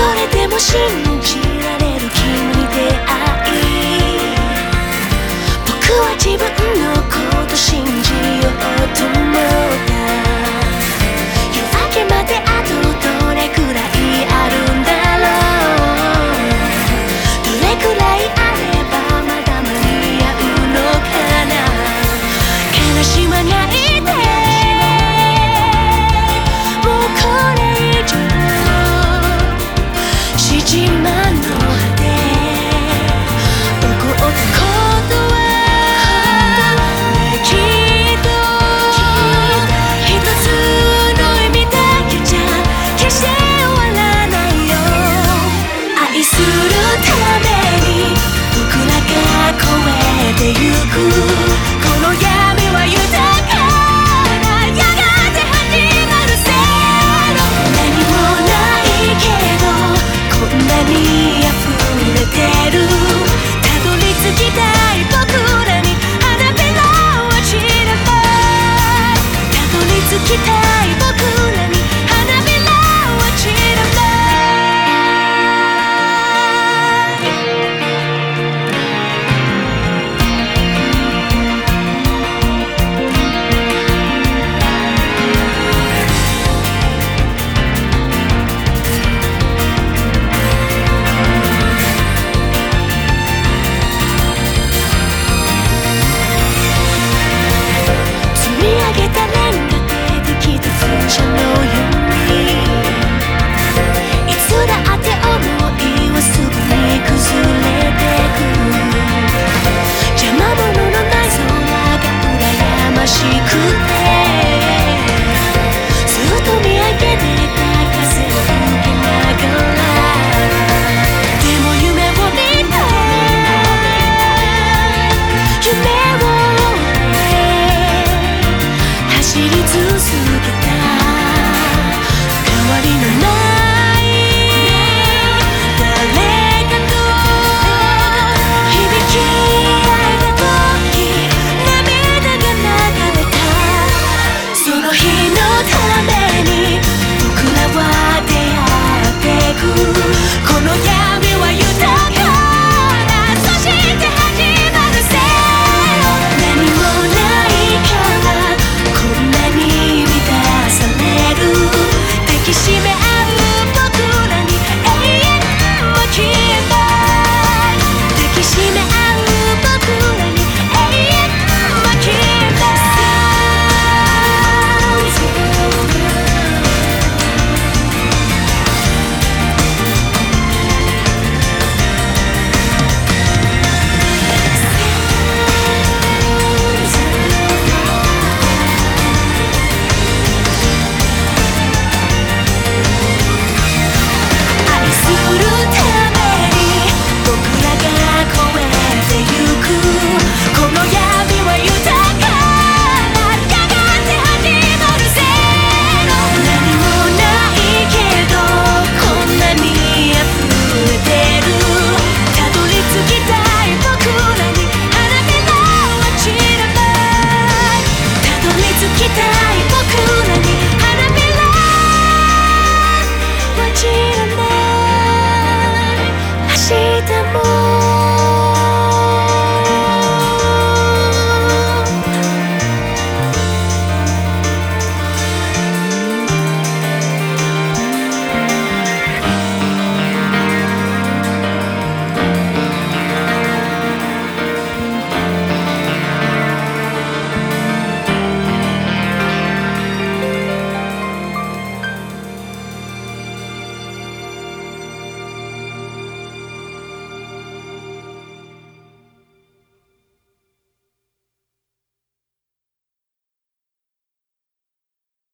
それでも信じられる君であり僕は自分きたい僕のち